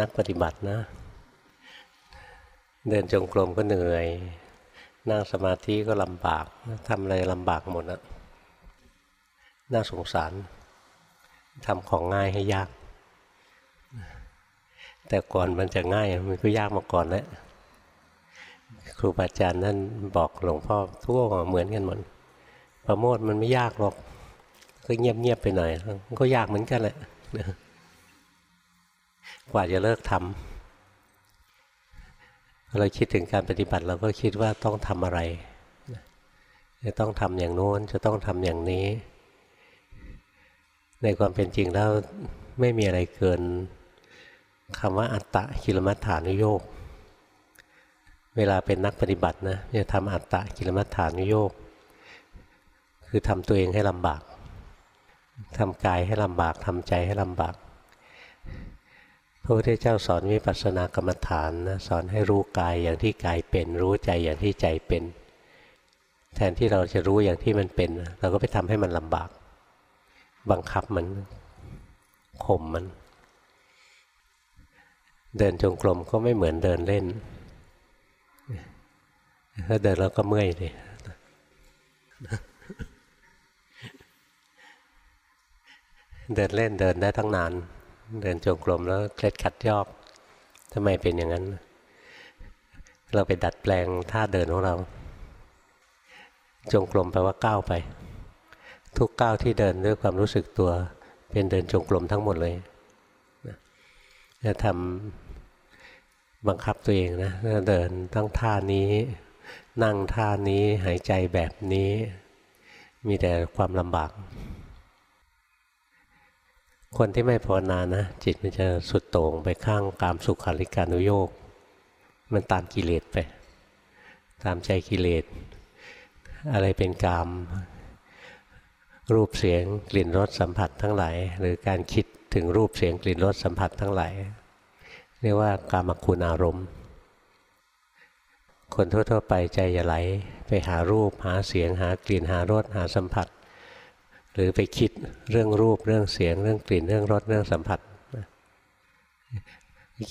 นักปฏิบัตินะ เดินจงกรมก็เหนื่อย นั่งสมาธิก็ลำบากทำอะไรลำบากหมดอะน่าสงสารทำของง่ายให้ยาก แต่ก่อนมันจะง่ายมันก็ยากมาก่อนแล้วครูบาอาจารย์นั่นบอกหลวงพ่อทั่วเหมือนกันหมดประโมทมันไม่ยากหรอก ก็เงียบๆไปหน่อยก็ยากเหมือนกันแหละ กว่าจะเลิกทำเราคิดถึงการปฏิบัติเราก็คิดว่าต้องทำอะไร จะต้องทำอย่างโน้นจะต้องทำอย่างนี้ ในความเป็นจริงแล้วไม่มีอะไรเกินคำว่าอัตตะกิลมัฏฐานุโยกเวลาเป็นนักปฏิบัตินะจะทำอัตตะกิลมัฏฐานุโยกคือทำตัวเองให้ลำบากทำกายให้ลำบากทำใจให้ลำบาก พระพุทธเจ้าสอนวิปัสสนากรรมฐานนะสอนให้รู้กายอย่างที่กายเป็น รู้ใจอย่างที่ใจเป็น แทนที่เราจะรู้อย่างที่มันเป็น เราก็ไปทำให้มันลำบาก บังคับมันข่มมัน เดินจงกรมก็ไม่เหมือนเดินเล่นถ้าเดินแล้วก็เมื่อยเลยเดินเล่นเดินได้ทั้งนาน เดินจงกรมแล้วเคล็ดขัดยอกทำไมเป็นอย่างนั้น เราไปดัดแปลงท่าเดินของเรา จงกรมแปลว่าก้าวไป ทุกก้าวที่เดินด้วยความรู้สึกตัว เป็นเดินจงกรมทั้งหมดเลยจะทำบังคับตัวเองนะเดินตั้งท่านี้ นั่งท่านี้หายใจแบบนี้ มีแต่ความลำบาก คนที่ไม่ภาวนานะ จิตมันจะสุดโต่งไปข้างกามสุขาริการุโยกมันตามกิเลสไป ตามใจกิเลส อะไรเป็นกาม รูปเสียงกลิ่นรสสัมผัสทั้งหลาย หรือการคิดถึงรูปเสียงกลิ่นรสสัมผัสทั้งหลาย เรียกว่ากามคุณอารมณ์ คนทั่วๆไปใจจะไหล ไปหารูปหาเสียงหากลิ่นหารสหาสัมผัส หรือไปคิดเรื่องรูปเรื่องเสียง เรื่องกลิ่นเรื่องรสเรื่องสัมผัส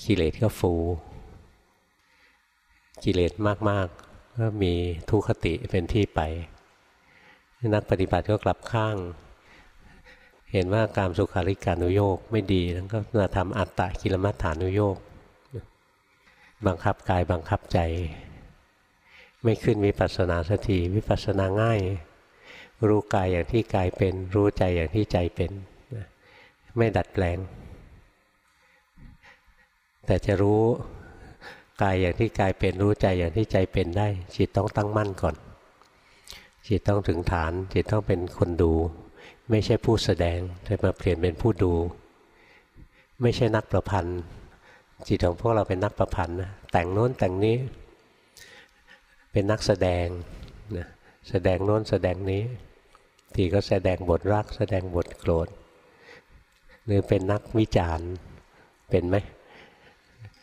กิเลสก็ฟู กิเลสมากๆก็มีทุคติเป็นที่ไป นักปฏิบัติก็กลับข้าง เห็นว่าการสุขาริการุโยกไม่ดีแล้วก็มาทำอัตตะกิลมัฏฐานุโยกบังคับกายบังคับใจ ไม่ขึ้นวิปัสสนาสักทีวิปัสสนาง่าย รู้กายอย่างที่กายเป็น รู้ใจอย่างที่ใจเป็นไม่ดัดแปลง แต่จะรู้กายอย่างที่กายเป็นรู้ใจอย่างที่ใจเป็นได้ จิตต้องตั้งมั่นก่อน จิตต้องถึงฐาน จิตต้องเป็นคนดู ไม่ใช่ผู้แสดงแต่มาเปลี่ยนเป็นผู้ดู ไม่ใช่นักประพันธ์จิตของพวกเราเป็นนักประพันธ์นะแต่งโน้นแต่งนี้เป็นนักแสดงนะแสดงโน้นแสดงนี้ ทีก็แสดงบทรัก แสดงบทโกรธหรือเป็นนักวิจารณ์เป็นไหม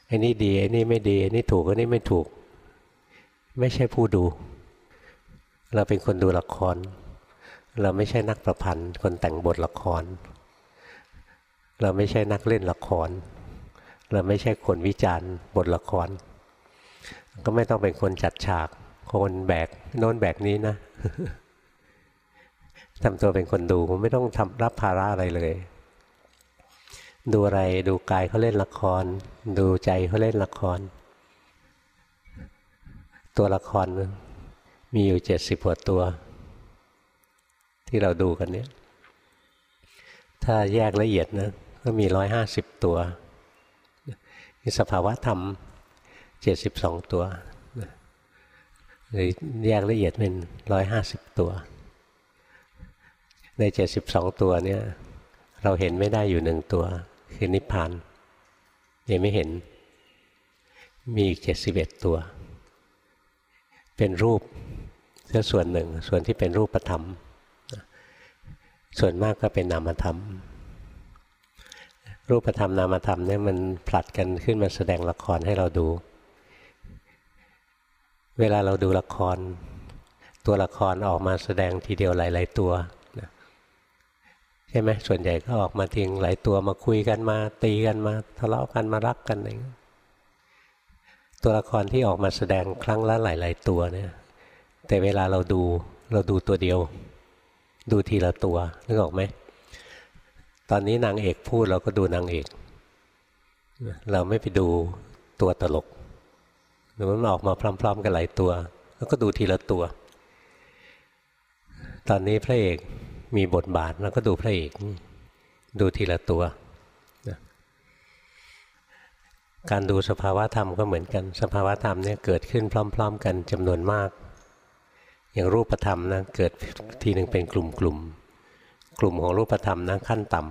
ไอ้นี่ดีไอ้นี่ไม่ดีไอ้นี่ถูกไอ้นี่ไม่ถูก ไม่ใช่ผู้ดู เราเป็นคนดูละคร เราไม่ใช่นักประพันธ์ คนแต่งบทละคร เราไม่ใช่นักเล่นละคร เราไม่ใช่คนวิจารณ์บทละคร ก็ไม่ต้องเป็นคนจัดฉาก คนแบกโน้นแบกนี้นะ ทำตัวเป็นคนดูไม่ต้องทำรับภาระอะไรเลย ดูอะไรดูกายเขาเล่นละคร ดูใจเขาเล่นละคร ตัวละครมีอยู่เจ็ดสิบหัวตัว ที่เราดูกันเนี้ยถ้าแยกละเอียดนะก็มีร้อยห้าสิบตัวมีสภาวะธรรมเจ็ดสิบสองตัวหรือแยกละเอียดเป็นร้อยห้าสิบตัว ในเจ็ดสิบสองตัวเนี่ย เราเห็นไม่ได้อยู่หนึ่งตัว คือนิพพานยังไม่เห็น มีอีกเจ็ดสิบเอ็ดตัว เป็นรูปแค่ส่วนหนึ่ง ส่วนที่เป็นรูปธรรม ส่วนมากก็เป็นนามธรรม รูปธรรมนามธรรมเนี่ยมันผลัดกันขึ้นมาแสดงละครให้เราดู เวลาเราดูละคร ตัวละครออกมาแสดงทีเดียวหลาย ๆ ตัว ใช่ไหมส่วนใหญ่ก็ออกมาทิ้งหลายตัวมาคุยกันมา ตีกันมาทะเลาะกันมารักกันอะไรตัวละครที่ออกมาแสดงครั้งละหลาย ๆ ตัวเนี่ย แต่เวลาเราดูเราดูตัวเดียว ดูทีละตัวนึกออกไหมตอนนี้นางเอกพูดเราก็ดูนางเอก เราไม่ไปดูตัวตลกหรือมันออกมาพร้อม ๆ กันหลายตัว แล้วก็ดูทีละตัว ตอนนี้พระเอก มีบทบาทแล้วก็ดูพระเอกดูทีละตัวการดูสภาวะธรรมก็เหมือนกัน สภาวะธรรมเนี่ยเกิดขึ้นพร้อม ๆ กันจำนวนมาก อย่างรูปธรรมนะเกิดทีหนึ่งเป็นกลุ่มๆกลุ่มกลุ่มของรูปธรรมนะขั้นต่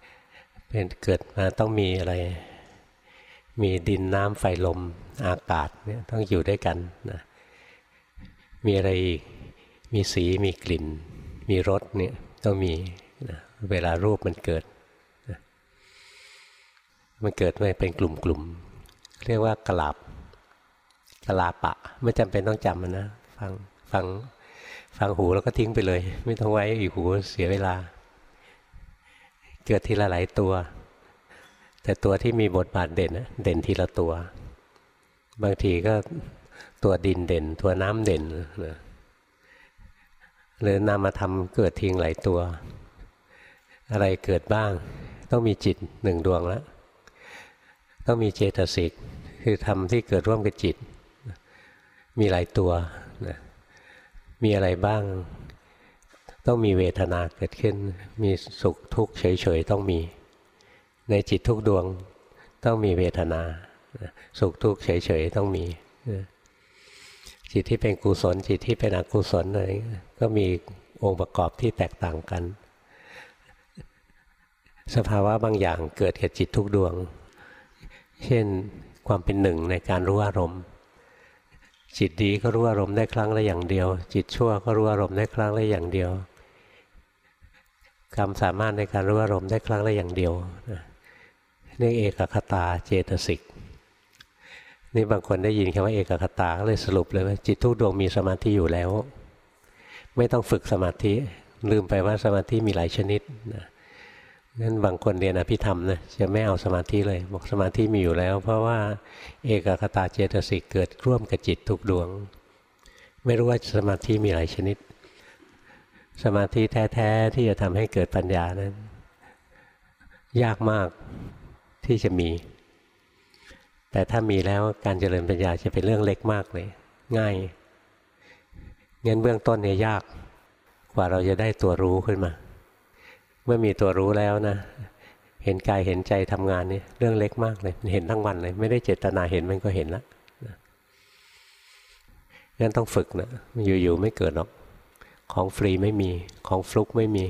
ำเป็นเกิดมาต้องมีอะไร มีดินน้ำไฟลมอากาศเนี่ยต้องอยู่ด้วยกันนะมีอะไรอีกมีสีมีกลิ่น มีรสเนี่ยต้องมีนะเวลารูปมันเกิดนะมันเกิดไมาเป็นกลุ่มๆ เรียกว่ากลาบกลาปะ ไม่จำเป็นต้องจำมันนะ ฟังฟังฟังหูแล้วก็ทิ้งไปเลย ไม่ต้องไว้อีกหูเสียเวลา เกิดทีละหลายตัว แต่ตัวที่มีบทบาทเด่นเด่นทีละตัว บางทีก็ตัวดินเด่น ตัวน้ำเด่นนะ หรือนามธรรมเกิดทิ้งหลายตัว อะไรเกิดบ้าง ต้องมีจิตหนึ่งดวงแล้วต้องมีเจตสิกคือธรรมที่เกิดร่วมกับจิต มีหลายตัวนะมีอะไรบ้าง ต้องมีเวทนาเกิดขึ้น มีสุขทุกข์เฉยๆต้องมี ในจิตทุกดวงต้องมีเวทนา สุขทุกข์เฉยๆต้องมี จิตที่เป็นกุศล จิตที่เป็นอกุศลอะไรก็มีองค์ประกอบที่แตกต่างกัน สภาวะบางอย่างเกิดกับจิตทุกดวง เช่นความเป็นหนึ่งในการรู้อารมณ์ จิตดีก็รู้อารมณ์ได้ครั้งละอย่างเดียว จิตชั่วก็รู้อารมณ์ได้ครั้งละอย่างเดียวความสามารถในการรู้อารมณ์ได้ครั้งละอย่างเดียวนี่เอกคตาเจตสิก นี่บางคนได้ยินคำว่าเอกคตาก็เลยสรุปเลยว่าจิตทุกดวงมีสมาธิอยู่แล้ว ไม่ต้องฝึกสมาธิ ลืมไปว่าสมาธิมีหลายชนิดนะงั้นบางคนเรียนอภิธรรมนะจะไม่เอาสมาธิเลย บอกสมาธิมีอยู่แล้ว เพราะว่าเอกคตาเจตสิกเกิดร่วมกับจิตทุกดวง ไม่รู้ว่าสมาธิมีหลายชนิด สมาธิแท้ ๆ ที่จะทำให้เกิดปัญญานั้น ยากมากที่จะมี แต่ถ้ามีแล้วการเจริญปัญญาจะเป็นเรื่องเล็กมากเลย ง่ายงั้นเบื้องต้นเนี่ยยากกว่าเราจะได้ตัวรู้ขึ้นมา เมื่อมีตัวรู้แล้วนะ เห็นกายเห็นใจทำงานนี่เรื่องเล็กมากเลยเห็นทั้งวันเลย ไม่ได้เจตนาเห็นมันก็เห็นล้วงั้นต้องฝึกนะอยู่ๆไม่เกิดหรอกของฟรีไม่มีของฟลุกไม่มี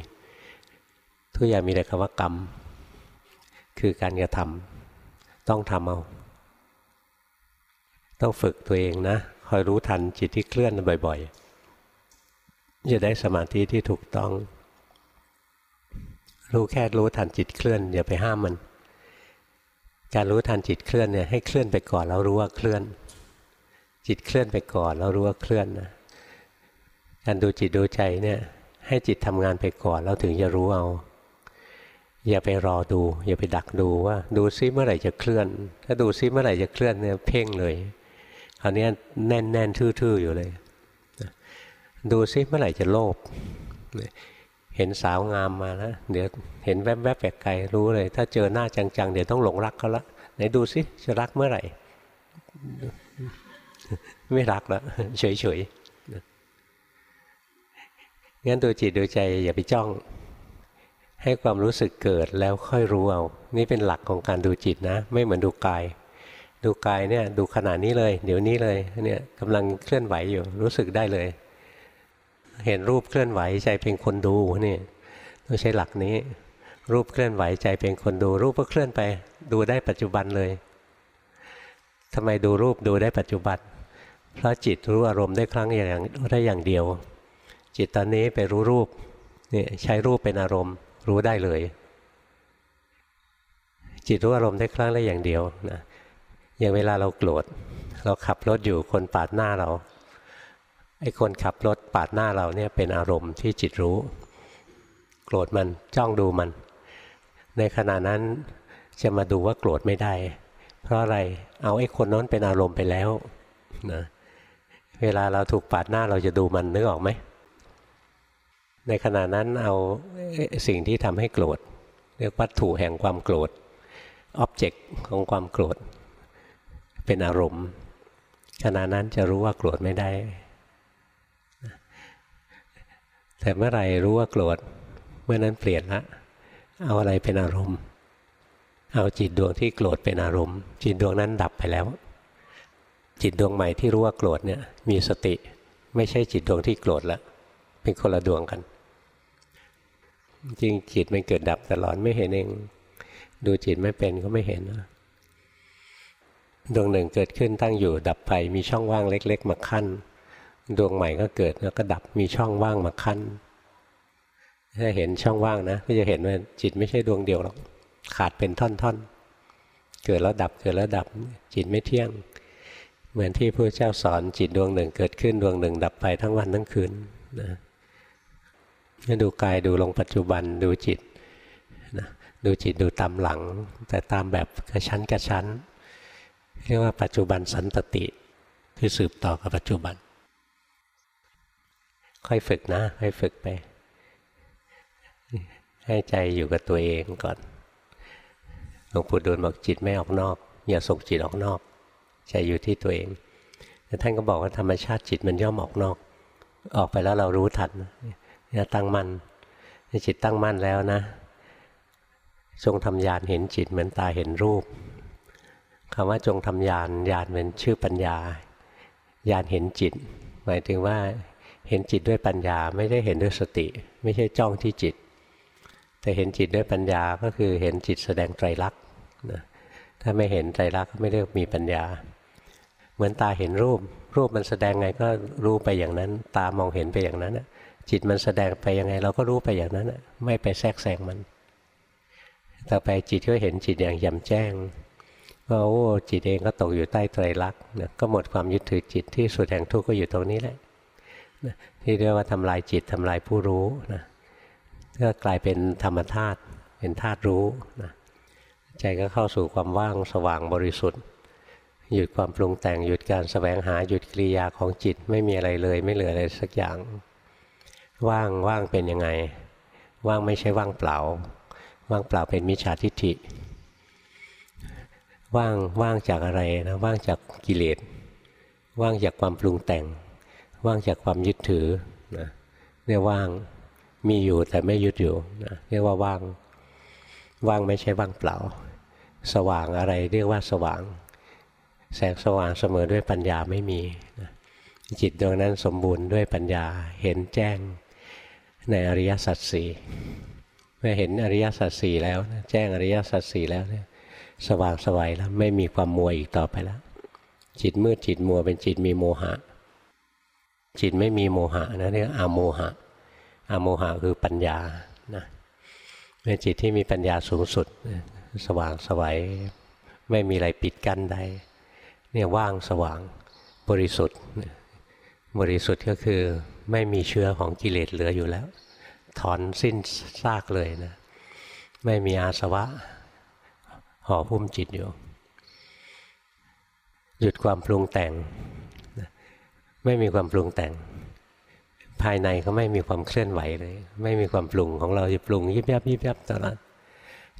ทุกอย่างมีแต่คำว่ากรรม คือการกระทำต้องทำเอา ต้องฝึกตัวเองนะคอยรู้ทันจิตที่เคลื่อนบ่อยๆ จะได้สมาธิที่ถูกต้อง รู้แค่รู้ทันจิตเคลื่อน อย่าไปห้ามมัน การรู้ทันจิตเคลื่อนเนี่ยให้เคลื่อนไปก่อนแล้วรู้ว่าเคลื่อน จิตเคลื่อนไปก่อนแล้วรู้ว่าเคลื่อนนะการดูจิตดูใจเนี่ยให้จิตทำงานไปก่อนแล้วถึงจะรู้เอาอย่าไปรอดู อย่าไปดักดูว่า ดูซิเมื่อไหร่จะเคลื่อน ถ้าดูซิเมื่อไหร่จะเคลื่อนเนี่ยเพ่งเลย คราวนี้แน่นแน่นทื่อๆอยู่เลย ดูซิเมื่อไหร่จะโลภเห็นสาวงามมาแล้วเดี๋ยวเห็นแวบๆแปลกไกลรู้เลย ถ้าเจอหน้าจังๆ เดี๋ยวต้องหลงรักเขาละไหนดูซิจะรักเมื่อไหร่ ไม่รักแล้วเฉยๆงั้นดูจิตดูใจอย่าไปจ้อง ให้ความรู้สึกเกิดแล้วค่อยรู้เอา นี่เป็นหลักของการดูจิตนะ ไม่เหมือนดูกาย ดูกายเนี่ยดูขนาดนี้เลย เดี๋ยวนี้เลยเนี่ยกำลังเคลื่อนไหวอยู่รู้สึกได้เลย เห็นรูปเคลื่อนไหวใจเป็นคนดูนี่ต้องใช้หลักนี้ รูปเคลื่อนไหวใจเป็นคนดู รูปก็เคลื่อนไป ดูได้ปัจจุบันเลยทำไมดูรูปดูได้ปัจจุบันเพราะจิตรู้อารมณ์ได้ครั้งอย่างได้อย่างเดียว จิตตอนนี้ไปรู้รูปนี่ใช้รูปเป็นอารมณ์รู้ได้เลย จิตรู้อารมณ์ได้ครั้งได้อย่างเดียวนะ อย่างเวลาเราโกรธเราขับรถอยู่คนปาดหน้าเราไอ้คนขับรถปาดหน้าเราเนี่ยเป็นอารมณ์ที่จิตรู้ โกรธมันจ้องดูมัน ในขณะนั้นจะมาดูว่าโกรธไม่ได้ เพราะอะไรเอาไอ้คนน้นเป็นอารมณ์ไปแล้วนะเวลาเราถูกปาดหน้าเราจะดูมันนึกออกไหม ในขณะนั้นเอาสิ่งที่ทำให้โกรธเรียกวัตถุแห่งความโกรธอ็อบเจกต์ของความโกรธ เป็นอารมณ์ขณะนั้นจะรู้ว่าโกรธไม่ได้ แต่เมื่อไหร่รู้ว่าโกรธเมื่อนั้นเปลี่ยนละ เอาอะไรเป็นอารมณ์ เอาจิตดวงที่โกรธเป็นอารมณ์ จิตดวงนั้นดับไปแล้ว จิตดวงใหม่ที่รู้ว่าโกรธเนี่ยมีสติ ไม่ใช่จิตดวงที่โกรธละเป็นคนละดวงกัน จริงจิตมันเกิดดับตลอดไม่เห็นเอง ดูจิตไม่เป็นก็ไม่เห็นนะ ดวงหนึ่งเกิดขึ้นตั้งอยู่ดับไปมีช่องว่างเล็ก ๆ มาขั้น ดวงใหม่ก็เกิดแล้วก็ดับมีช่องว่างมาขั้น ถ้าเห็นช่องว่างนะ ก็จะเห็นว่าจิตไม่ใช่ดวงเดียวหรอกขาดเป็นท่อนๆ เกิดแล้วดับเกิดแล้วดับจิตไม่เที่ยง เหมือนที่พระเจ้าสอนจิตดวงหนึ่งเกิดขึ้นดวงหนึ่ง ดับไปทั้งวันทั้งคืนนะดูกายดูลงปัจจุบันดูจิตนะดูจิตดูตามหลัง แต่ตามแบบกระชั้นกระชั้น เรียกว่าปัจจุบันสันตติ คือสืบต่อกับปัจจุบัน ค่อยฝึกนะค่อยฝึกไป ให้ใจอยู่กับตัวเองก่อนหลวงปู่ดูลบอกจิตไม่ออกนอก อย่าส่งจิตออกนอก ใจอยู่ที่ตัวเองแต่ท่านก็บอกว่าธรรมชาติจิตมันย่อมออกนอก ออกไปแล้วเรารู้ทันอย่าตั้งมั่นจิตตั้งมั่นแล้วนะจงทำญาณเห็นจิตเหมือนตาเห็นรูป คำว่าจงทำญาณญาณเป็นชื่อปัญญาญาณเห็นจิต หมายถึงว่าเห็นจิตด้วยปัญญาไม่ได้เห็นด้วยสติ ไม่ใช่จ้องที่จิต แต่เห็นจิตด้วยปัญญาก็คือเห็นจิตแสดงไตรลักษณ์นะถ้าไม่เห็นไตรลักษณ์ไม่เรียกมีปัญญา เหมือนตาเห็นรูป รูปมันแสดงไงก็รู้ไปอย่างนั้น ตามองเห็นไปอย่างนั้นจิตมันแสดงไปยังไง เราก็รู้ไปอย่างนั้นไม่ไปแทรกแซงมัน ต่อไปจิตก็เห็นจิตอย่างยำแจ้ง ว่าโอ้จิตเองก็ตกอยู่ใต้ไตรลักษณ์นะก็หมดความยึดถือจิตที่สุดแห่งทุกข์ก็อยู่ตรงนี้แหละนะที่เรียกว่าทำลายจิตทำลายผู้รู้นะก็กลายเป็นธรรมธาตุเป็นธาตุรู้นะใจก็เข้าสู่ความว่างสว่างบริสุทธิ์ หยุดความปรุงแต่งหยุดการสแสวงหาหยุดกิริยาของจิตไม่มีอะไรเลยไม่เหลืออะไรสักอย่าง ว่างว่างเป็นยังไง ว่างไม่ใช่ว่างเปล่า ว่างเปล่าเป็นมิจฉาทิฏฐิ ว่างว่างจากอะไรนะว่างจากกิเลสว่างจากความปรุงแต่ง ว่างจากความยึดถือนะเรียกว่างมีอยู่แต่ไม่ยึดอยู่นะเรียกว่าว่าง ว่างไม่ใช่ว่างเปล่า สว่างอะไรเรียกว่าสว่าง แสงสว่างเสมอด้วยปัญญาไม่มีนะจิตดวงนั้นสมบูรณ์ด้วยปัญญาเห็นแจ้งในอริยสัจสี่เมื่อเห็นอริยสัจสี่แล้ว แจ้งอริยสัจสี่แล้วเนี่ย สว่างสวัยแล้วไม่มีความมัวอีกต่อไปแล้ว จิตมืดจิตมัวเป็นจิตมีโมหะ จิตไม่มีโมหะนะเรียกอาโมหะอาโมหะคือปัญญานะเป็นจิตที่มีปัญญาสูงสุด สว่างสวัยไม่มีอะไรปิดกั้นได้เนี่ยว่างสว่างบริสุทธิ์ บริสุทธิ์ก็คือไม่มีเชื้อของกิเลสเหลืออยู่แล้ว ถอนสิ้นซากเลยนะ ไม่มีอาสวะ ห่อหุ้มจิตอยู่ หยุดความปรุงแต่ง ไม่มีความปรุงแต่ง ภายในก็ไม่มีความเคลื่อนไหวเลย ไม่มีความปรุงของเราจะปรุงยิบยับยิบยับตลอด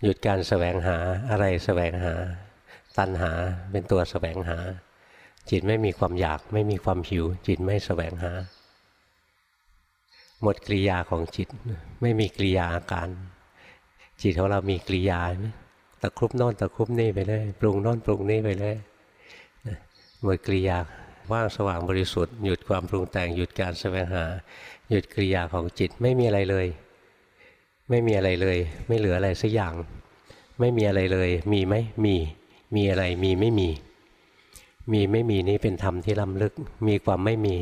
หยุดการสแสวงหาอะไรสแสวงหา ตัณหาเป็นตัวสแสวงหา จิตไม่มีความอยาก ไม่มีความหิว จิตไม่สแสวงหา หมดกริยาของจิต ไม่มีกริยาอาการ จิตของเรามีกริยาไหม ตะครุบโน่นตะครุบนี่ไปเลยปรุงโน่นปรุงนี่ไปเลยหมดกิริยาว่างสว่างบริสุทธิ์หยุดความปรุงแต่งหยุดการแสวงหา หยุดกิริยาของจิตไม่มีอะไรเลย ไม่มีอะไรเลย ไม่เหลืออะไรสักอย่าง ไม่มีอะไรเลย มีไหมมีมีอะไรมีไม่มี มีไม่มีนี้เป็นธรรมที่ล้ำลึก มีความไม่มี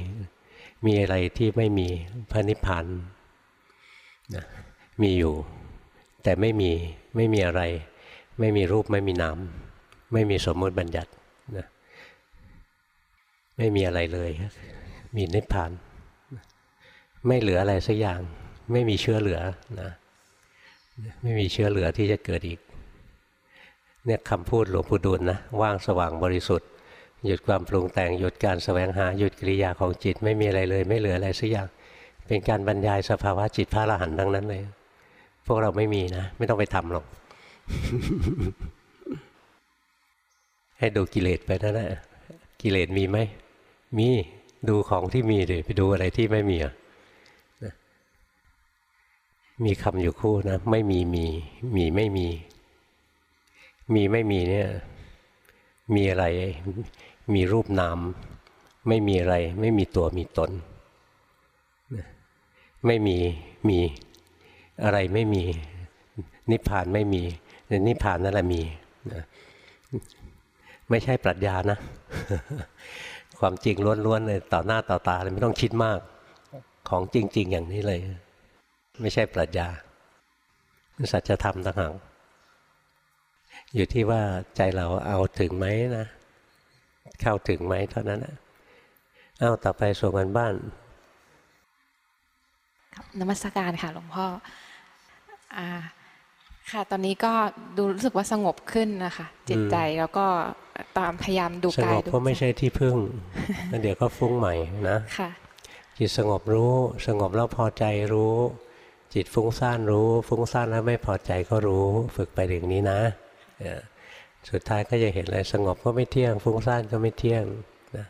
มีอะไรที่ไม่มีพระนิพพานนะมีอยู่ แต่ไม่มีไม่มีอะไร ไม่มีรูปไม่มีนามไม่มีสมมติบัญญัตินะไม่มีอะไรเลย มีนิพพาน ไม่เหลืออะไรสักอย่าง ไม่มีเชื้อเหลือนะไม่มีเชื้อเหลือที่จะเกิดอีกเนี่ยคำพูดหลวงปู่ดูลนะว่างสว่างบริสุทธิ์ หยุดความปรุงแต่งหยุดการแสวงหาหยุดกิริยาของจิต ไม่มีอะไรเลย ไม่เหลืออะไรสักอย่าง เป็นการบรรยายสภาวะจิตพระอรหันต์ทั้งนั้นเลย พวกเราไม่มีนะ ไม่ต้องไปทำหรอก ให้ดูกิเลสไปนั่นแหละกิเลสมีไหม มีดูของที่มีดิไปดูอะไรที่ไม่มีอะมีคำอยู่คู่นะ ไม่มีมีมีไม่มี มีไม่มีเนี่ย มีอะไร มีรูปนาม ไม่มีอะไร ไม่มีตัวมีตน ไม่มีมีอะไรไม่มี นิพพานไม่มี นิพพานนั่นแหละมีไม่ใช่ปรัชญานะ ความจริงล้วนๆเลยต่อหน้าต่อตาเลยไม่ต้องคิดมาก ของจริง ๆ อย่างนี้เลย ไม่ใช่ปรัชญาสัจธรรมต่างหากอยู่ที่ว่าใจเราเอาถึงไหมนะ เข้าถึงไหมเท่านั้นนะเอาต่อไปส่งกันบ้านนมัสการค่ะหลวงพ่ออ่า ค่ะ ตอนนี้ก็ดูรู้สึกว่าสงบขึ้นนะคะ จิตใจแล้วก็ตามพยายามดูกายสงบก็ไม่ใช่ที่พึ่งเดี๋ยวก็ฟุ้งใหม่นะค่ะจิตสงบรู้สงบแล้วพอใจรู้ จิตฟุ้งซ่านรู้ ฟุ้งซ่านแล้วไม่พอใจก็รู้ ฝึกไปอย่างนี้นะสุดท้ายก็จะเห็นเลยสงบก็ไม่เที่ยง ฟุ้งซ่านก็ไม่เที่ยงนะ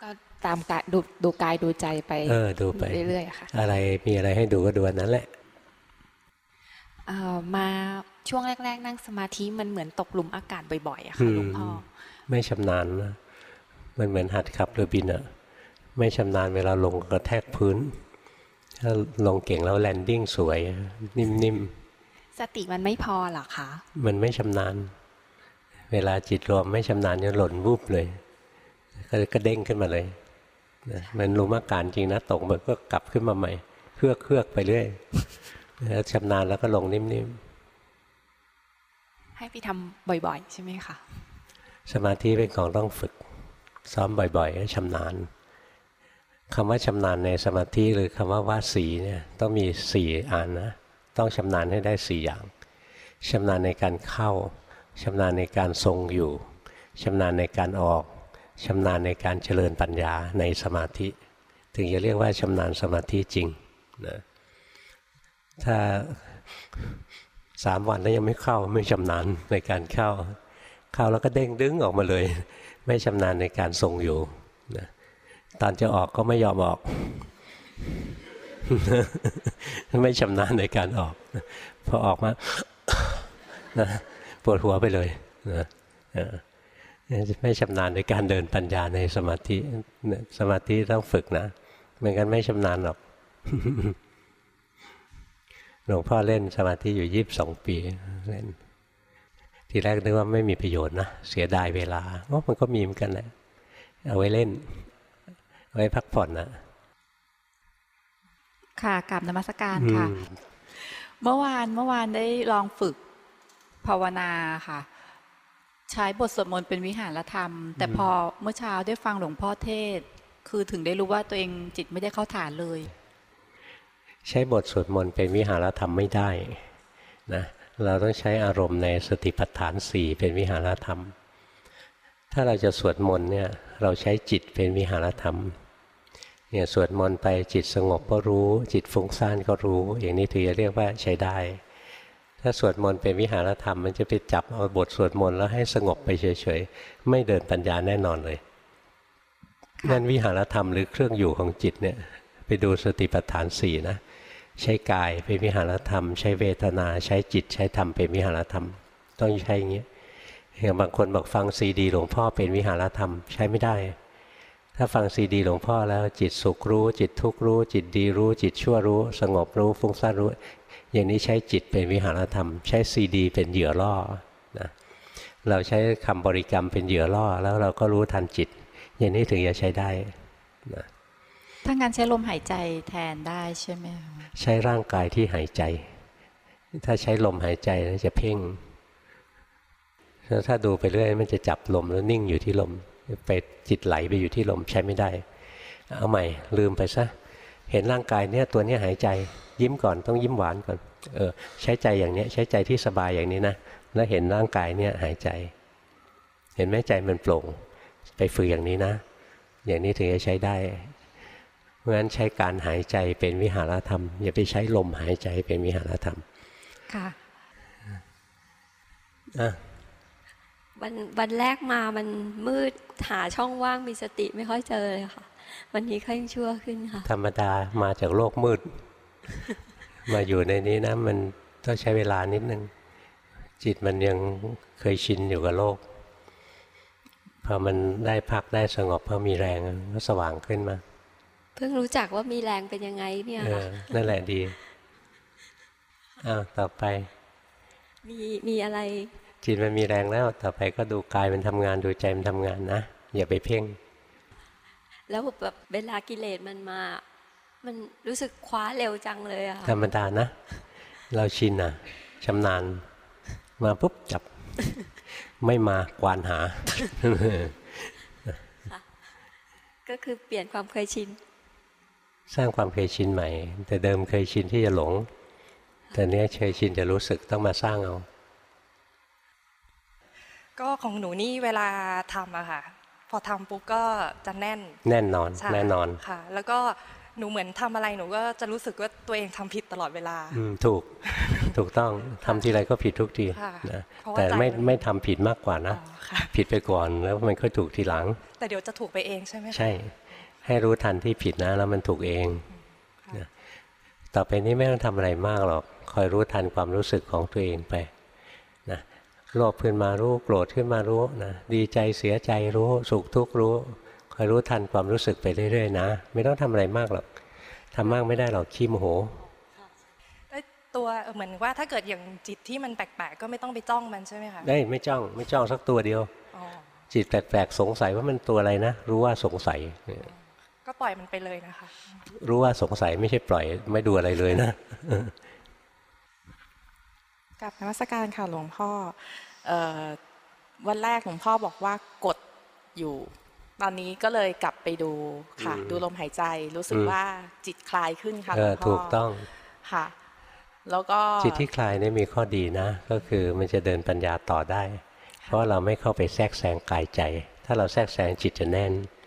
ก็ตามกายดูดูกายดูใจไปเออดูไปเรื่อยๆค่ะอะไรมีอะไรให้ดูก็ดูนั้นแหละ มาช่วงแรก ๆ นั่งสมาธิมันเหมือนตกหลุมอากาศบ่อยๆอะค่ะหลวงพ่อไม่ชำนาญนะมันเหมือนหัดขับเรือบินอะไม่ชำนาญเวลาลงกระแทกพื้น ถ้าลงเก่งแล้วแลนดิ้งสวย นิ่มๆสติมันไม่พอหรอคะมันไม่ชำนาญ เวลาจิตรวมไม่ชำนาญจะหล่นวูบเลยก็กระเด้งขึ้นมาเลยมันรู้มาการจริงนะตกมันก็กลับขึ้นมาใหม่เครือกเครือกไปเรื่อย แล้วชำนาญแล้วก็ลงนิ่มๆ ให้พี่ทำบ่อยๆ ใช่ไหมคะ สมาธิเป็นของต้องฝึก ซ้อมบ่อยๆให้ชำนาญคำว่าชำนาญในสมาธิหรือคำว่าวาสีเนี่ยต้องมีสี่อันนะ ต้องชำนาญให้ได้สี่อย่างชำนาญในการเข้าชำนาญในการทรงอยู่ชำนาญในการออกชำนาญในการเจริญปัญญาในสมาธิ ถึงจะเรียกว่าชำนาญสมาธิจริงนะ ถ้าสามวันแล้วยังไม่เข้าไม่ชำนาญในการเข้า เข้าแล้วก็เด้งดึงออกมาเลย ไม่ชำนาญในการทรงอยู่นะตอนจะออกก็ไม่ยอมออก ไม่ชำนาญในการออก พอออกมานะปวดหัวไปเลยนะไม่ชำนาญในการเดินปัญญาในสมาธิสมาธิต้องฝึกนะไม่งั้นไม่ชำนาญหรอก หลวงพ่อเล่นสมาธิอยู่ยีิบสองปีเล่น ทีแรกนึกว่าไม่มีประโยชน์นะ เสียดายเวลาโอ้มันก็มีเหมือนกันแหละเอาไว้เล่น เอาไว้พักผ่อนนะค่ะกลับนมัสการค่ะ เมื่อวานเมื่อวานได้ลองฝึกภาวนาค่ะ ใช้บทสวดมนต์เป็นวิหารธรรม แต่พอเมื่อเช้าได้ฟังหลวงพ่อเทศ คือถึงได้รู้ว่าตัวเองจิตไม่ได้เข้าฐานเลย ใช้บทสวดมนต์เป็นวิหารธรรมไม่ได้นะเราต้องใช้อารมณ์ในสติปัฏฐานสี่เป็นวิหารธรรม ถ้าเราจะสวดมนต์เนี่ยเราใช้จิตเป็นวิหารธรรมเนี่ยสวดมนต์ไปจิตสงบก็รู้ จิตฟุ้งซ่านก็รู้ อย่างนี้ถือจะเรียกว่าใช้ได้ ถ้าสวดมนต์เป็นวิหารธรรม มันจะไปจับเอาบทสวดมนต์แล้วให้สงบไปเฉยๆไม่เดินปัญญาแน่นอนเลยนั่นวิหารธรรมหรือเครื่องอยู่ของจิตเนี่ย ไปดูสติปัฏฐานสี่นะ ใช้กายเป็นวิหารธรรม ใช้เวทนา ใช้จิตใช้ธรรมเป็นวิหารธรรม ต้องใช้อย่างเงี้ยอย่างบางคนบอกฟังซีดีหลวงพ่อเป็นวิหารธรรมใช้ไม่ได้ ถ้าฟังซีดีหลวงพ่อแล้วจิตสุขรู้ จิตทุกข์รู้ จิตดีรู้ จิตชั่วรู้ สงบรู้ฟุ้งซ่านรู้ อย่างนี้ใช้จิตเป็นวิหารธรรม ใช้ซีดี เป็นเหยื่อล่อนะเราใช้คำบริกรรมเป็นเหยื่อล่อ แล้วเราก็รู้ทันจิต อย่างนี้ถึงจะใช้ได้นะ ถ้างั้นใช้ลมหายใจแทนได้ใช่ไหมใช้ร่างกายที่หายใจ ถ้าใช้ลมหายใจจะเพ่งแล้วถ้าดูไปเรื่อยมันจะจับลมแล้วนิ่งอยู่ที่ลมไปจิตไหลไปอยู่ที่ลมใช้ไม่ได้ เอาใหม่ลืมไปซะเห็นร่างกายเนี่ยตัวเนี้หายใจ ยิ้มก่อนต้องยิ้มหวานก่อนเออใช้ใจอย่างเนี้ยใช้ใจที่สบายอย่างนี้นะแล้วเห็นร่างกายเนี่ยหายใจ เห็นไหมใจมันโปร่งไปฝึกอย่างนี้นะ อย่างนี้ถึงจะใช้ได้ เพราะฉะนั้นใช้การหายใจเป็นวิหารธรรม อย่าไปใช้ลมหายใจเป็นวิหารธรรมค่ะอะวันวันแรกมามันมืดหาช่องว่างมีสติไม่ค่อยเจอเลยค่ะ วันนี้ค่อยชั่วขึ้นค่ะ ธรรมดามาจากโลกมืด มาอยู่ในนี้นะ มันต้องใช้เวลานิดนึง จิตมันยังเคยชินอยู่กับโลกพอมันได้พักได้สงบพอมีแรงก็สว่างขึ้นมา เพิ่งรู้จักว่ามีแรงเป็นยังไงเนี่ยเอค่ะอนั่นแหละดีอ้าวต่อไป มีมีอะไรจิตมันมีแรงแล้ว ต่อไปก็ดูกายมันทำงานดูใจมันทำงานนะอย่าไปเพ่ง แล้วแบบเวลากิเลสมันมา มันรู้สึกคว้าเร็วจังเลยอะค่ะธรรมดานะ เราชินอะชำนาญ มาปุ๊บจับ ไม่มากวานหา ก็คือเปลี่ยนความเคยชิน สร้างความเคยชินใหม่ แต่เดิมเคยชินที่จะหลง แต่เนี้ยเคยชินจะรู้สึกต้องมาสร้างเอา ก็ของหนูนี่เวลาทำอะค่ะ พอทำปุ๊บก็จะแน่น แน่นอนใช่แน่นอนค่ะ แล้วก็หนูเหมือนทำอะไรหนูก็จะรู้สึกว่าตัวเองทำผิดตลอดเวลาอืมถูกถูกต้องทำทีไรก็ผิดทุกทีค่ะนะเพราะว่าแต่ไม่ใจมันไม่ทำผิดมากกว่านะอ๋อค่ะผิดไปก่อนแล้วมันค่อยถูกทีหลัง แต่เดี๋ยวจะถูกไปเองใช่ไหมคะใช่ ให้รู้ทันที่ผิดนะ แล้วมันถูกเองนะต่อไปนี้ไม่ต้องทำอะไรมากหรอก คอยรู้ทันความรู้สึกของตัวเองไปนะโลภขึ้นมารู้ โกรธขึ้นมารู้นะดีใจเสียใจรู้สุขทุกข์รู้ คอยรู้ทันความรู้สึกไปเรื่อยๆนะ ไม่ต้องทำอะไรมากหรอกทำมากไม่ได้หรอกขี้โมโหเอ้ยตัวเหมือนว่าถ้าเกิดอย่างจิตที่มันแปลกๆ ก็ไม่ต้องไปจ้องมันใช่ไหมคะได้ไม่จ้องไม่จ้องสักตัวเดียวอ๋อจิตแปลกๆสงสัยว่ามันตัวอะไรนะ รู้ว่าสงสัยเนี่ย ก็ปล่อยมันไปเลยนะคะ รู้ว่าสงสัยไม่ใช่ปล่อยไม่ดูอะไรเลยนะกับนมัสการค่ะหลวงพ่อเออวันแรกหลวงพ่อบอกว่ากดอยู่ ตอนนี้ก็เลยกลับไปดูค่ะอืมดูลมหายใจรู้สึกอืมว่าจิตคลายขึ้นค่ะเอหลวองพ่อถูกต้องค่ะ แล้วก็จิตที่คลายนี่มีข้อดีนะ ก็คือมันจะเดินปัญญาต่อได้ เพราะเราไม่เข้าไปแทรกแซงกายใจ ถ้าเราแทรกแซงจิตจะแน่นค่ะ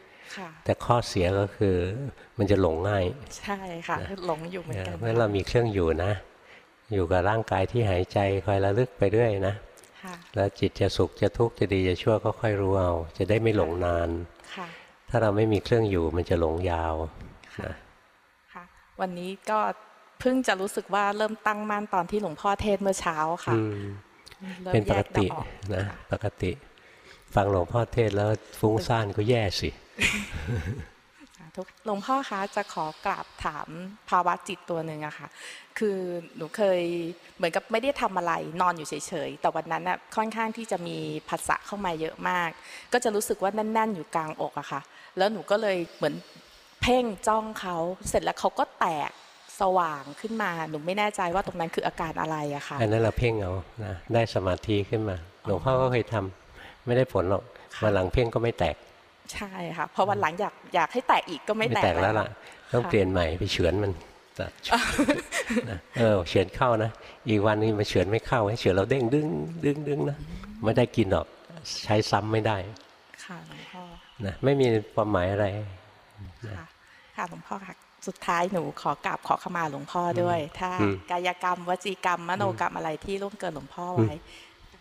แต่ข้อเสียก็คือมันจะหลงง่าย ใช่ค่ะหลงอยู่เหมือนเออกันเพราะฉะนั้นเรามีเครื่องอยู่นะ อยู่กับร่างกายที่หายใจคอยระลึกไปเรื่อยนะค่ะแล้วจิตจะสุขจะทุกข์จะดีจะชั่วก็ค่อยรู้เอาจะได้ไม่หลงนานค่ะถ้าเราไม่มีเครื่องอยู่มันจะหลงยาวค่ะนะค่ะวันนี้ก็เพิ่งจะรู้สึกว่าเริ่มตั้งมั่นตอนที่หลวงพ่อเทศน์เมื่อเช้าค่ะอืมริ่มเป็นปกติแยออกนะค่ะปกติ ฟังหลวงพ่อเทศน์แล้วฟุ้งซ่านก็แย่สิ สาธุหลวงพ่อคะจะขอกราบถามภาวะจิตตัวหนึ่งอะค่ะ คือหนูเคยเหมือนกับไม่ได้ทำอะไรนอนอยู่เฉยๆ แต่วันนั้นน่ะค่อนข้างที่จะมีผัสสะเข้ามาเยอะมาก ก็จะรู้สึกว่าแน่น ๆ อยู่กลางอกอะค่ะ แล้วหนูก็เลยเหมือนเพ่งจ้องเขาเสร็จแล้วเขาก็แตกสว่างขึ้นมา หนูไม่แน่ใจว่าตรงนั้นคืออาการอะไรอะค่ะอันนั้นเราเพ่งเอานะได้สมาธิขึ้นมา หลวงพ่อก็เคยทำไม่ได้ผลหรอกมาหลังเพ่งก็ไม่แตก ใช่ค่ะเพราะวันหลังอยากอยากให้แตกอีกก็ไม่ไม่แตแตกกแล้วล่ะต้องค่ะเปลี่ยนใหม่ไปเฉือนมันแต่นะเออเฉือนเข้านะอีกวันนี้มาเฉือนไม่เข้าให้เฉือนเราเด้งดึงดึงดึงนะไม่ได้กินหรอกใช้ซ้ำไม่ได้ ค่ะหลวงพ่อนะไม่มีความหมายอะไรค่ะค่ะหลวงพ่อค่ะสุดท้ายหนูขอกราบขอขมาหลวงพ่อด้วย ถ้าอืมกายกรรม วจีกรรม มโนกรรมอะไรที่ร่วมเกินหลวงพ่อไว้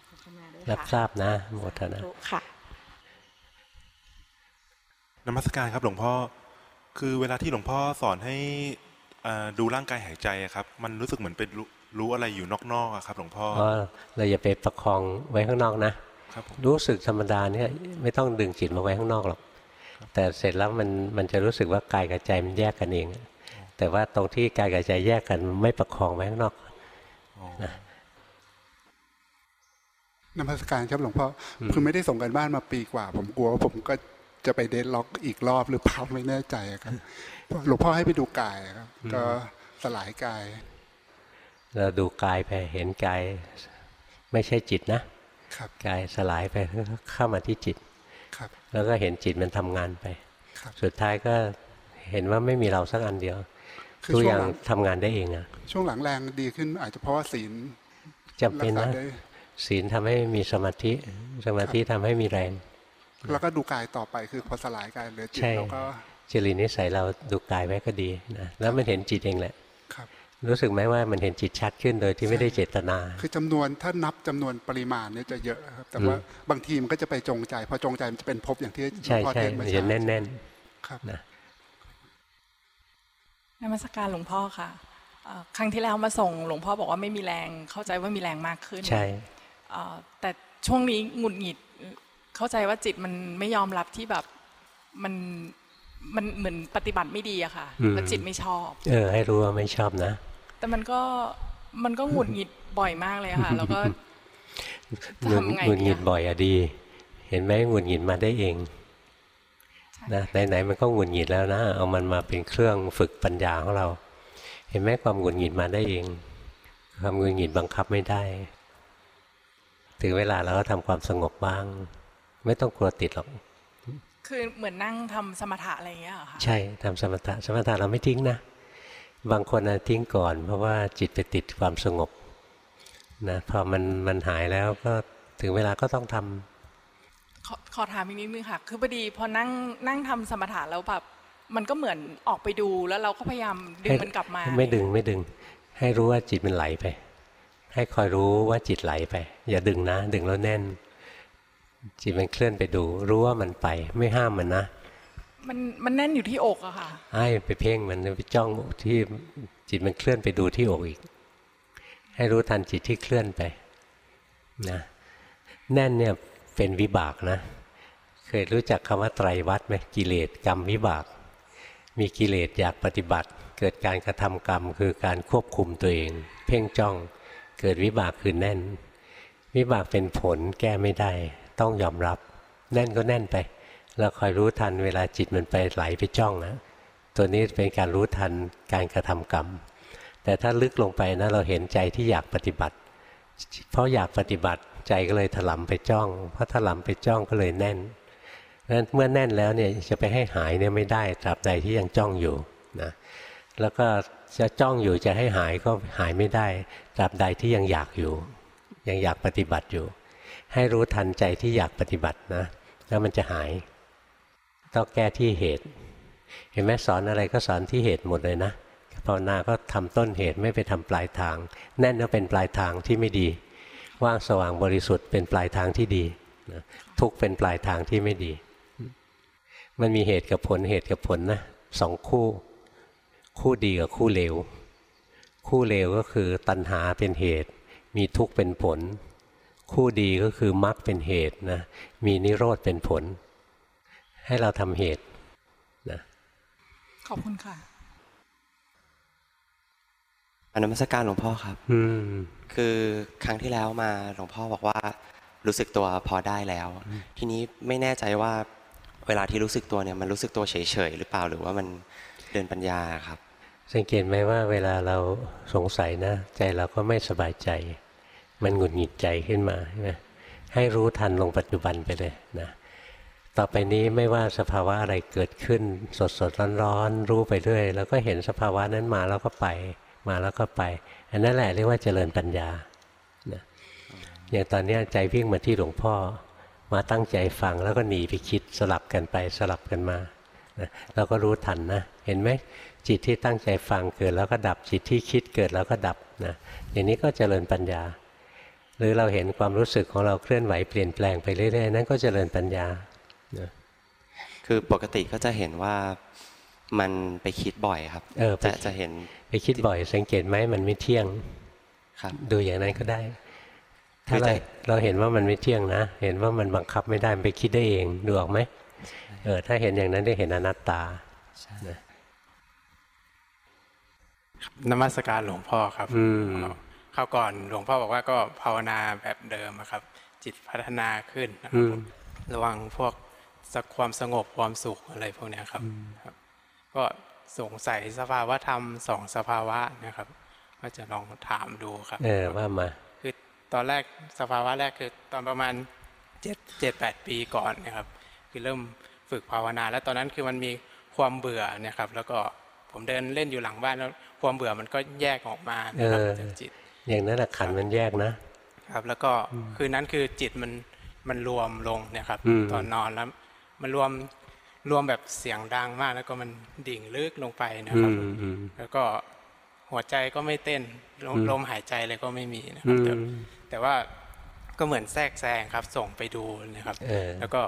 ขอขมาด้วยรับทค่ะราบนะโมทนาทุกค่ะ นมัสการครับหลวงพ่อคือเวลาที่หลวงพ่อสอนให้อ่าดูร่างกายหายใจอะครับ มันรู้สึกเหมือนเป็นรู้รู้อะไรอยู่นอกๆอะครับ หลวงพ่อเพราะเราอย่าไปประคองไว้ข้างนอกนะครับผมรู้สึกธรรมดาเนี่ยไม่ต้องดึงจิตมาไว้ข้างนอกหรอกแต่เสร็จแล้วมันมันจะรู้สึกว่ากายกับใจมันแยกกันเอง แต่ว่าตรงที่กายกับใจแยกกันไม่ประคองไว้ข้างนอกอ๋อนมัสการครับหลวงพ่ออคือไม่ได้ส่งกันบ้านมาปีกว่า ผมกลัวว่าผมก็ จะไปเดนล็อกอีกรอบหรือเปล่าไม่แน่ใจครับหลวงพ่อให้ไปดูกายครับ ก็สลายกาย เราดูกายไปเห็นกายไม่ใช่จิตนะ ครับกายสลายไปแล้วก็เข้ามาที่จิต ครับ แล้วก็เห็นจิตมันทำงานไปครับสุดท้ายก็เห็นว่าไม่มีเราสักอันเดียวคือทุกช่อวงย่างหลังทำงานได้เองอะช่วงหลังแรงดีขึ้นอาจจะเพราะว่าศีลจำเป็นรักนะษาได้ศีลทำให้มีสมาธิ สมาธิทำให้มีแรง แล้วก็ดูกายต่อไปคือพอสลายกายเหลือจิตใช่แล้วก็จริตนิสัยเราดูกายไว้ก็ดีนะแล้วมันเห็นจิตเองแหละครับ รู้สึกไหมว่ามันเห็นจิตชัดขึ้นโดยที่ไม่ได้เจตนา คือจำนวนถ้านับจำนวนปริมาณเนี่ยจะเยอะครับแต่ว่าบางทีมันก็จะไปจงใจ พอจงใจมันจะเป็นภพอย่างที่หลวใช่งพ่อใช่เทศน์เมื่อเห็เช้านแน่นครับๆนะนมัสการหลวงพ่อค่ะเอ่อครั้งที่แล้วมาส่งหลวงพ่อบอกว่าไม่มีแรงเข้าใจว่ามีแรงมากขึ้นใช่เอ่อแต่ช่วงนี้หงุดหงิด เข้าใจว่าจิตมันไม่ยอมรับที่แบบมันมันเหมือนปฏิบัติไม่ดีอะค่ะอืมแล้วจิตไม่ชอบ เออ ให้รู้ว่าไม่ชอบนะ แต่มันก็มันก็หงุดหงิดบ่อยมากเลยอะค่ะ แล้วก็หงุดทำไงหงุดหงิดดีอะบ่อยอะดี เห็นไหมหงุดหงิดมาได้เองนะไหนๆมันก็หงุดหงิดแล้วนะเอามันมาเป็นเครื่องฝึกปัญญาของเรา เห็นไหมความหงุดหงิดมาได้เอง ความหงุดหงิดบังคับไม่ได้ ถึงเวลาเราก็ทำความสงบบ้าง ไม่ต้องกลัวติดหรอก คือเหมือนนั่งทำสมถะอะไรอย่างเงี้ยเหรอค่ะใช่ทำสมถะ สมถะเราไม่ทิ้งนะ บางคนนะทิ้งก่อน เพราะว่าจิตไปติดความสงบนะพอมันมันหายแล้วก็ถึงเวลาก็ต้องทำขอขอถามอีกนิดนึงค่ะ คือพอดีพอนั่งนั่งทำสมถะแล้วแบบมันก็เหมือนออกไปดูแล้วเราก็พยายามดึงมันกลับมา ไม่ดึงไม่ดึง ให้รู้ว่าจิตมันไหลไป ให้คอยรู้ว่าจิตไหลไป อย่าดึงนะ ดึงแล้วแน่น จิตมันเคลื่อนไปดู รู้ว่ามันไป ไม่ห้ามมันนะ มันมันแน่นอยู่ที่อกอะค่ะให้ไปเพ่งมันไปจ้องที่จิตมันเคลื่อนไปดูที่อกอีก ให้รู้ทันจิตที่เคลื่อนไปนะแน่นเนี่ยเป็นวิบากนะ เคยรู้จักคำว่าไตรวัฏไหมกิเลสกรรมวิบาก มีกิเลสอยากปฏิบัติ เกิดการกระทำกรรม คือการควบคุมตัวเอง เพ่งจ้อง เกิดวิบากคือแน่น วิบากเป็นผลแก้ไม่ได้ ต้องยอมรับ แน่นก็แน่นไปเราคอยรู้ทันเวลาจิตมันไปไหลไปจ้องนะตัวนี้เป็นการรู้ทันการกระทำกรรม แต่ถ้าลึกลงไปนะเราเห็นใจที่อยากปฏิบัติ เพราะอยากปฏิบัติใจก็เลยถลำไปจ้อง เพราะถลำไปจ้องก็เลยแน่นนั้นเมื่อแน่นแล้วเนี่ยจะไปให้หายเนี่ยไม่ได้ตราบใดที่ยังจ้องอยู่นะแล้วก็จะจ้องอยู่จะให้หายก็หายไม่ได้ตราบใดที่ยังอยากอยู่ ยังอยากปฏิบัติอยู่ ให้รู้ทันใจที่อยากปฏิบัตินะ แล้วมันจะหาย ต้องแก้ที่เหตุ เห็นไหมสอนอะไรก็สอนที่เหตุหมดเลยนะภาวนาก็ทำต้นเหตุไม่ไปทำปลายทาง แน่นก็เป็นปลายทางที่ไม่ดี ว่างสว่างบริสุทธิ์เป็นปลายทางที่ดีทุกเป็นปลายทางที่ไม่ดี มันมีเหตุกับผลเหตุกับผลนะสองคู่ คู่ดีกับคู่เลวคู่เลวก็คือตัณหาเป็นเหตุ มีทุกข์เป็นผล คู่ดีก็คือมรรคเป็นเหตุนะมีนิโรธเป็นผล ให้เราทำเหตุนะขอบคุณค่ะอนมัสการหลวงพ่อครับ อืมคือครั้งที่แล้วมาหลวงพ่อบอกว่ารู้สึกตัวพอได้แล้ว ทีนี้ไม่แน่ใจว่าเวลาที่รู้สึกตัวเนี่ยมันรู้สึกตัวเฉยๆหรือเปล่าหรือว่ามันเดินปัญญาครับ สังเกตไหมว่าเวลาเราสงสัยนะ ใจเราก็ไม่สบายใจ มันหงุดหงิดใจขึ้นมาใช่ไหมให้รู้ทันลงปัจจุบันไปเลยนะต่อไปนี้ไม่ว่าสภาวะอะไรเกิดขึ้น สดสดร้อนร้อนๆรู้ไปเรื่อยแล้วก็เห็นสภาวะนั้นมาแล้วก็ไปมาแล้วก็ไป อันนั้นแหละเรียกว่าเจริญปัญญานะอย่างตอนนี้ใจวิ่งมาที่หลวงพ่อ มาตั้งใจฟังแล้วก็หนีไปคิดสลับกันไปสลับกันมาเราก็รู้ทันนะ เห็นไหมจิตที่ตั้งใจฟังเกิดแล้วก็ดับจิตที่คิดเกิดแล้วก็ดับนะอย่างนี้ก็เจริญปัญญา หรือเราเห็นความรู้สึกของเราเคลื่อนไหวเปลี่ยนแปลงไปเรื่อยๆ นั่นก็เจริญปัญญานะคือปกติก็จะเห็นว่ามันไปคิดบ่อยครับเออไปจะจะเห็นไปคิดบ่อย สังเกตไหมมันไม่เที่ยงครับ ดูอย่างนั้นก็ได้คืถ้าอเราใจเราเห็นว่ามันไม่เที่ยงนะ เห็นว่ามันบังคับไม่ได้มันไปคิดได้เองดูออกไหมเออถ้าเห็นอย่างนั้นได้เห็นอนัตตานะนมัสการหลวงพ่อครับอืมค ราวก่อนหลวงพ่อบอกว่าก็ภาวนาแบบเดิมอะครับ จิตพัฒนาขึ้นนะคอืรับมระวังพวกสักความสงบความสุขอะไรพวกเนี้ยครับครับ ก็สงสัยสภาวะธรรมสองสภาวะนะครับก็จะลองถามดูครับ เออว่ามา คือตอนแรกสภาวะแรกคือตอนประมาณเจ็ดเจ็ดแปดปีก่อนนะครับ คือเริ่มฝึกภาวนา แล้วตอนนั้นคือมันมีความเบื่อเนะครับ แล้วก็ผมเดินเล่นอยู่หลังบ้านแล้วความเบื่อมันก็แยกออกมานะครับเออจากจิต อย่างนั้นแหละขันธ์มันแยกนะ ครับ แล้วก็คืนนั้นคือจิตมันมันรวมลงเนะครับอืมตอนนอนแล้ว มันรวมรวมแบบเสียงดังมากแล้วก็มันดิ่งลึกลงไปนะอืครับมอืมแล้วก็หัวใจก็ไม่เต้นลมอืมลมหายใจอะไรก็ไม่มีนะครับแต่อืมแต่ว่าก็เหมือนแทรกแซงครับ ส่งไปดูนะครับเออแล้วก็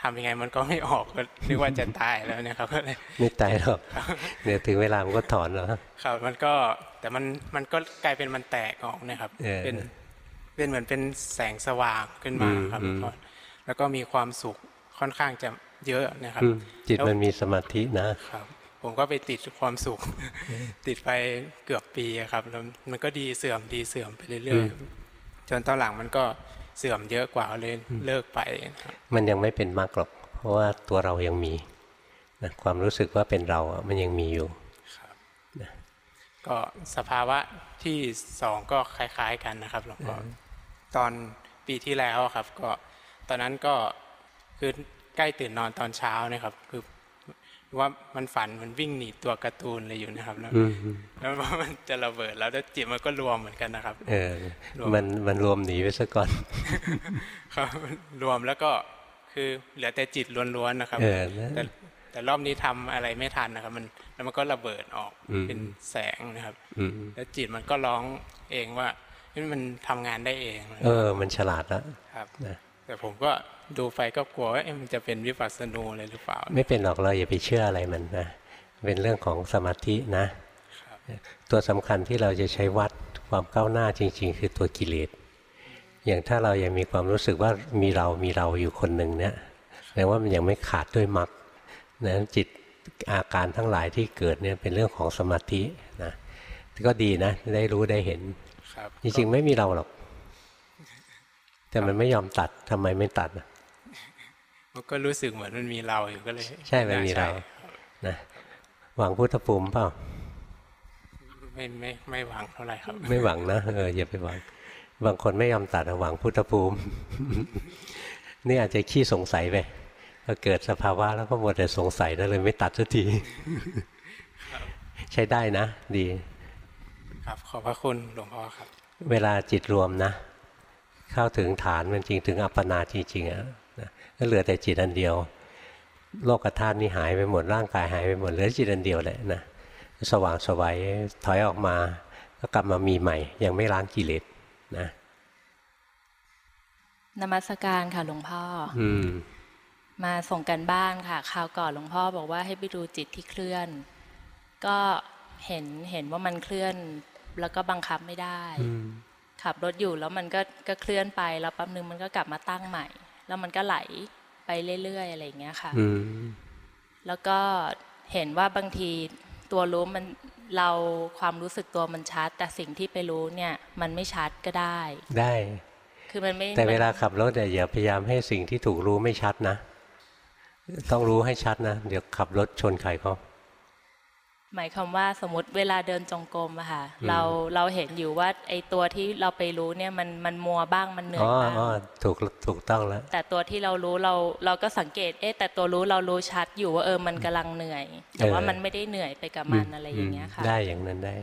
ทำยังไงมันก็ไม่ออกก็นึกว่าจะตายแล้วเนะครับก็เลยไม่ตายหรอกเดี๋ยวถึงเวลามันก็ถอนแล้วครับมันก็ แต่มันมันก็กลายเป็นมันแตกออกนะครับเออเป็นเป็นเหมือนเป็นแสงสว่างขึ้นมาอืมครับอืมแล้วก็แล้วก็มีความสุขค่อนข้างจะเยอะนะครับอืมจิตแล้วมันมีสมาธินะครับ ผมก็ไปติดความสุข ติดไปเกือบปีอะครับแล้วมันก็ดีเสื่อมดีเสื่อมไปเรื่อือยมๆจนตอนหลังมันก็เสื่อมเยอะกว่าเลยเลิกไปครับมันยังไม่เป็นมรรคหรอก เพราะว่าตัวเรายังมีนะความรู้สึกว่าเป็นเราอะมันยังมีอยู่ ก็สภาวะที่สองก็คล้าย ๆกันนะครับหลวงพ่อตอนปีที่แล้วอะครับ ก็ตอนนั้นก็คือใกล้ตื่นนอนตอนเช้าเนะครับ คือว่ามันฝันมันวิ่งหนีตัวการ์ตูนอะไรอยู่นะครับ แล้วอืมแล้วมันจะระเบิดแล้วแล้วจิตมันก็รวมเหมือนกันนะครับ เออรวมมันมันรวมหนีไปซะก่อนครับรวมแล้วก็คือเหลือแต่จิตล้วนๆนะครับเออนะแต่แต่รอบนี้ทำอะไรไม่ทันนะครับ มัน แล้วมันก็ระเบิดออกอืมเป็นแสงนะครับอืมแล้วจิตมันก็ร้องเองว่าเฮ้ยมันทำงานได้เอง เออ มันฉลาดแล้วครับนะแต่ผมก็ดูไปก็กลัวว่าเอ๊ะมันจะเป็นวิปัสสนูอะไรหรือเปล่า ไม่เป็นหรอกเราอย่าไปเชื่ออะไรมันนะเป็นเรื่องของสมาธินะตัวสำคัญที่เราจะใช้วัดความก้าวหน้าจริง ๆ คือตัวกิเลสอย่างถ้าเรายังมีความรู้สึกว่ามีเรามีเราอยู่คนหนึ่งเนี่ยแสดงว่ามันยังไม่ขาดด้วยมรรคนะจิต อาการทั้งหลายที่เกิดเนี่ยเป็นเรื่องของสมาธินะก็ดีนะ ได้รู้ได้เห็นครับจริงๆไม่มีเราหรอก แต่มันไม่ยอมตัดทำไมไม่ตัดอะมันก็รู้สึกเหมือนมันมีเราอยู่ก็เลย ใช่มันมีเราใช่นะหวังพุทธภูมิเปล่าไม่ไม่ไม่หวังเท่าไหร่ครับ ไม่หวังนะเอออย่าไปหวัง บางคนไม่ยอมตัดอะหวังพุทธภูมิ นี่อาจจะขี้สงสัยไป พอเกิดสภาวะแล้วก็หมดแต่สงสัยแล้วเลยไม่ตัดสักทีใช้ได้นะ ดี ครับขอบพระคุณหลวงพ่อครับ เวลาจิตรวมนะ เข้าถึงฐานมันจริงถึงอัปปนาจริงๆอะนะก็เหลือแต่จิตอันเดียว โลกธาตุนี่หายไปหมดร่างกายหายไปหมดเหลือจิตอันเดียวแหละนะสว่างสวัยถอยออกมาก็กลับมามีใหม่ ยังไม่ล้างกิเลสนะนมัสการค่ะหลวงพ่อออืม มาส่งกันบ้านค่ะคราวก่อนหลวงพ่อบอกว่าให้ไปดูจิตที่เคลื่อน ก็เห็นเห็นว่ามันเคลื่อน แล้วก็บังคับไม่ได้อืมขับรถอยู่แล้วมันก็ก็เคลื่อนไปแล้วแป๊บนึงมันก็กลับมาตั้งใหม่ แล้วมันก็ไหลไปเรื่อยๆอะไรอย่างเงี้ยค่ะอืมแล้วก็เห็นว่าบางทีตัวรู้มันเราความรู้สึกตัวมันชัด แต่สิ่งที่ไปรู้เนี่ย มันไม่ชัดก็ได้ ได้ คือมันไม่แต่เวลามันขับรถเนี่ยอย่าพยายามให้สิ่งที่ถูกรู้ไม่ชัดนะ ต้องรู้ให้ชัดนะ เดี๋ยวขับรถชนใครเขาหมายความว่าสมมติเวลาเดินจงกรมอะค่ะอืมเราเราเห็นอยู่ว่าไอ้ตัวที่เราไปรู้เนี่ยมันมันมัวบ้างมันเหนื่ออ๋ยอบ้างอ๋อถูกถูกต้องแล้ว แต่ตัวที่เรารู้เราเราก็สังเกตเอ๊ะแต่ตัวรู้เรารู้ชัดอยู่ว่าเออมันกำลังเหนื่อย แต่ว่าเออมันไม่ได้เหนื่อยไปกับมันอะไรอย่างเงี้ยค่ะ ได้อย่างนั้นได้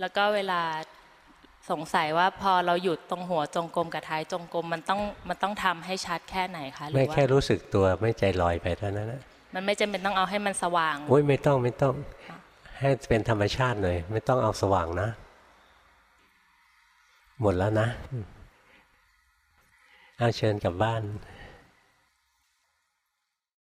แล้วก็เวลา สงสัยว่าพอเราหยุดตรงหัวจงกรมกับท้ายจงกรมมันต้องมันต้องทำให้ชัดแค่ไหนคะหรืไม่อว่าแค่รู้สึกตัวไม่ใจลอยไปเท่านั้นนะมันไม่จำเป็นต้องเอาให้มันสว่างโอ้ยไม่ต้องไม่ต้อง ให้เป็นธรรมชาติหน่อยไม่ต้องเอาสว่างนะ หมดแล้วนะเอาเชิญกลับบ้านค